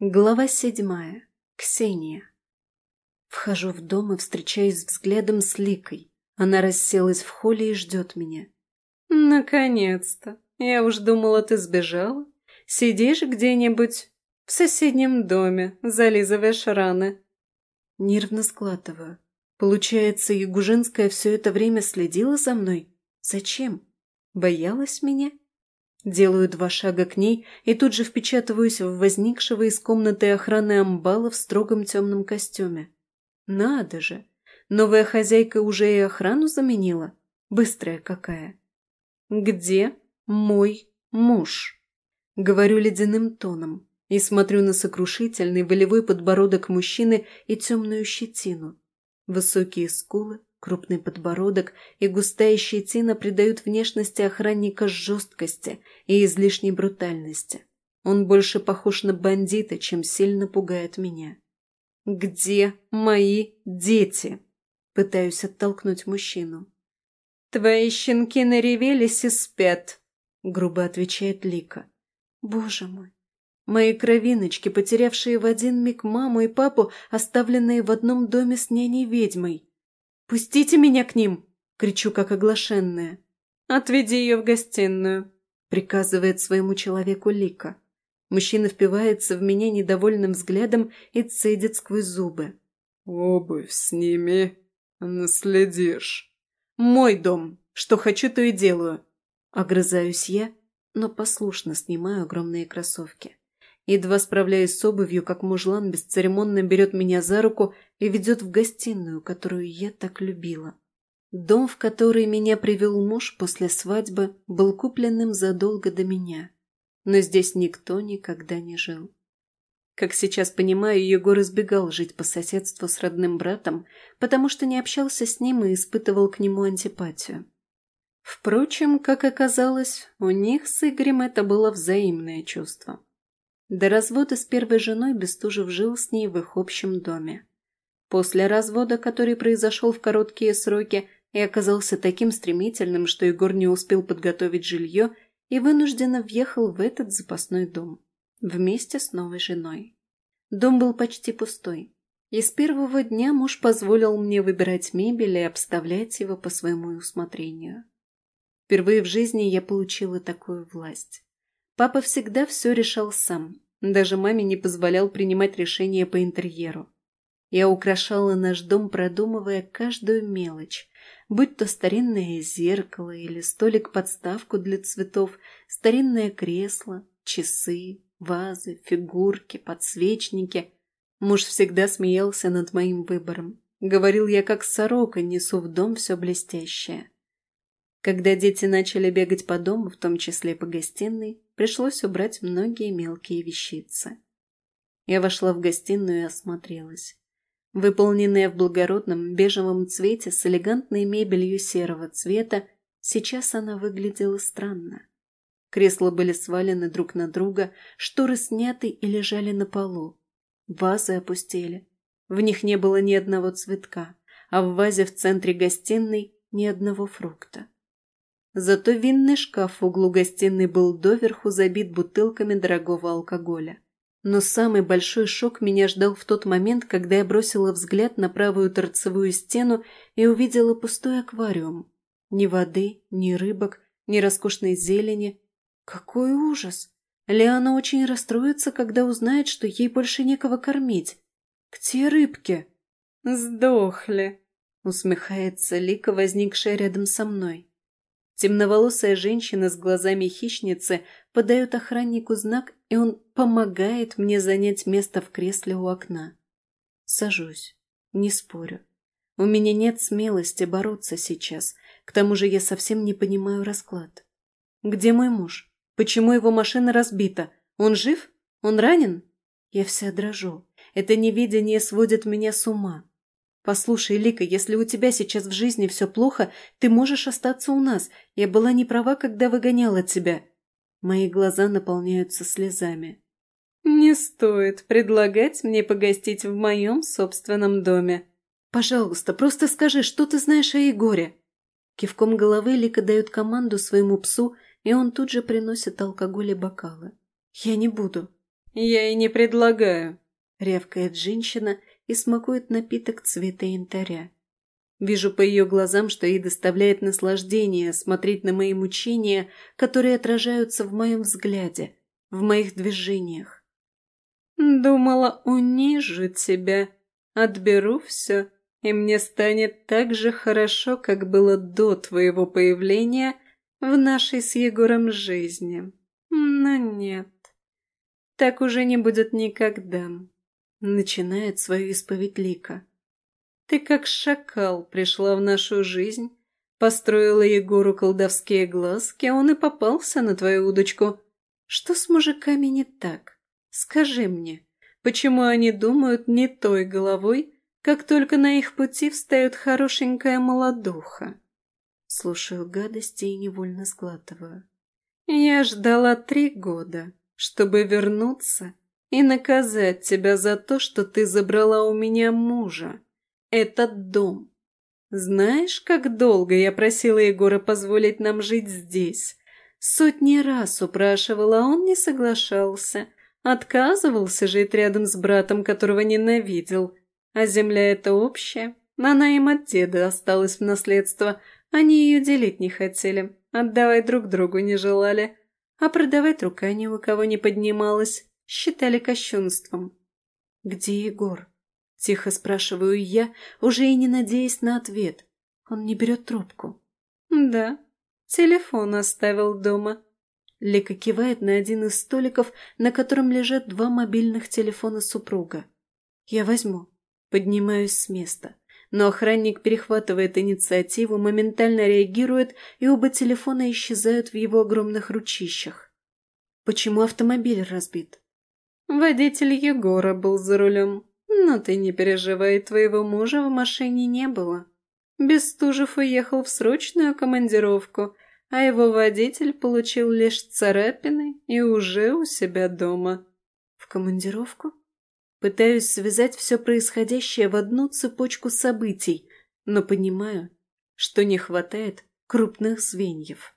Глава седьмая. Ксения. Вхожу в дом и встречаюсь взглядом с Ликой. Она расселась в холле и ждет меня. «Наконец-то! Я уж думала, ты сбежала. Сидишь где-нибудь в соседнем доме, зализываешь раны». Нервно складываю. Получается, Ягужинская все это время следила за мной? Зачем? Боялась меня? Делаю два шага к ней и тут же впечатываюсь в возникшего из комнаты охраны амбала в строгом темном костюме. Надо же! Новая хозяйка уже и охрану заменила? Быстрая какая! Где мой муж? Говорю ледяным тоном и смотрю на сокрушительный волевой подбородок мужчины и темную щетину. Высокие скулы, Крупный подбородок и густая щетина придают внешности охранника жесткости и излишней брутальности. Он больше похож на бандита, чем сильно пугает меня. «Где мои дети?» Пытаюсь оттолкнуть мужчину. «Твои щенки наревелись и спят», — грубо отвечает Лика. «Боже мой! Мои кровиночки, потерявшие в один миг маму и папу, оставленные в одном доме с няней-ведьмой. «Пустите меня к ним!» – кричу, как оглашенная. «Отведи ее в гостиную», – приказывает своему человеку Лика. Мужчина впивается в меня недовольным взглядом и цедит сквозь зубы. «Обувь сними, наследишь». «Мой дом. Что хочу, то и делаю». Огрызаюсь я, но послушно снимаю огромные кроссовки. Едва справляясь с обувью, как мужлан бесцеремонно берет меня за руку и ведет в гостиную, которую я так любила. Дом, в который меня привел муж после свадьбы, был купленным задолго до меня. Но здесь никто никогда не жил. Как сейчас понимаю, Егор избегал жить по соседству с родным братом, потому что не общался с ним и испытывал к нему антипатию. Впрочем, как оказалось, у них с Игорем это было взаимное чувство. До развода с первой женой Бестужев жил с ней в их общем доме. После развода, который произошел в короткие сроки и оказался таким стремительным, что Егор не успел подготовить жилье и вынужденно въехал в этот запасной дом. Вместе с новой женой. Дом был почти пустой. И с первого дня муж позволил мне выбирать мебель и обставлять его по своему усмотрению. Впервые в жизни я получила такую власть. Папа всегда все решал сам, даже маме не позволял принимать решения по интерьеру. Я украшала наш дом, продумывая каждую мелочь, будь то старинное зеркало или столик-подставку для цветов, старинное кресло, часы, вазы, фигурки, подсвечники. Муж всегда смеялся над моим выбором. Говорил я, как сорока, несу в дом все блестящее. Когда дети начали бегать по дому, в том числе по гостиной, пришлось убрать многие мелкие вещицы. Я вошла в гостиную и осмотрелась. Выполненная в благородном бежевом цвете с элегантной мебелью серого цвета, сейчас она выглядела странно. Кресла были свалены друг на друга, шторы сняты и лежали на полу. Вазы опустели. В них не было ни одного цветка, а в вазе в центре гостиной ни одного фрукта. Зато винный шкаф в углу гостиной был доверху забит бутылками дорогого алкоголя. Но самый большой шок меня ждал в тот момент, когда я бросила взгляд на правую торцевую стену и увидела пустой аквариум. Ни воды, ни рыбок, ни роскошной зелени. Какой ужас! Лиана очень расстроится, когда узнает, что ей больше некого кормить. Где рыбки? Сдохли, усмехается Лика, возникшая рядом со мной. Темноволосая женщина с глазами хищницы подает охраннику знак, и он помогает мне занять место в кресле у окна. Сажусь, не спорю. У меня нет смелости бороться сейчас, к тому же я совсем не понимаю расклад. Где мой муж? Почему его машина разбита? Он жив? Он ранен? Я вся дрожу. Это невидение сводит меня с ума. «Послушай, Лика, если у тебя сейчас в жизни все плохо, ты можешь остаться у нас. Я была не права, когда выгоняла тебя». Мои глаза наполняются слезами. «Не стоит предлагать мне погостить в моем собственном доме». «Пожалуйста, просто скажи, что ты знаешь о Егоре?» Кивком головы Лика дает команду своему псу, и он тут же приносит алкоголь и бокалы. «Я не буду». Я и не предлагаю», — рявкает женщина и смакует напиток цвета янтаря. Вижу по ее глазам, что ей доставляет наслаждение смотреть на мои мучения, которые отражаются в моем взгляде, в моих движениях. «Думала, унижу тебя, отберу все, и мне станет так же хорошо, как было до твоего появления в нашей с Егором жизни. Но нет, так уже не будет никогда», — начинает свою исповедь Лика. Ты как шакал пришла в нашу жизнь, построила Егору колдовские глазки, а он и попался на твою удочку. Что с мужиками не так? Скажи мне, почему они думают не той головой, как только на их пути встает хорошенькая молодуха? Слушаю гадости и невольно сглатываю. Я ждала три года, чтобы вернуться и наказать тебя за то, что ты забрала у меня мужа этот дом. Знаешь, как долго я просила Егора позволить нам жить здесь? Сотни раз упрашивала, а он не соглашался. Отказывался жить рядом с братом, которого ненавидел. А земля эта общая. Она им от деда осталась в наследство. Они ее делить не хотели. Отдавать друг другу не желали. А продавать рука ни у кого не поднималась. Считали кощунством. «Где Егор?» Тихо спрашиваю я, уже и не надеясь на ответ. Он не берет трубку. «Да, телефон оставил дома». Лика кивает на один из столиков, на котором лежат два мобильных телефона супруга. «Я возьму». Поднимаюсь с места. Но охранник перехватывает инициативу, моментально реагирует, и оба телефона исчезают в его огромных ручищах. Почему автомобиль разбит? Водитель Егора был за рулем. Но ты не переживай, твоего мужа в машине не было. Бестужев уехал в срочную командировку, а его водитель получил лишь царапины и уже у себя дома. В командировку? Пытаюсь связать все происходящее в одну цепочку событий, но понимаю, что не хватает крупных звеньев.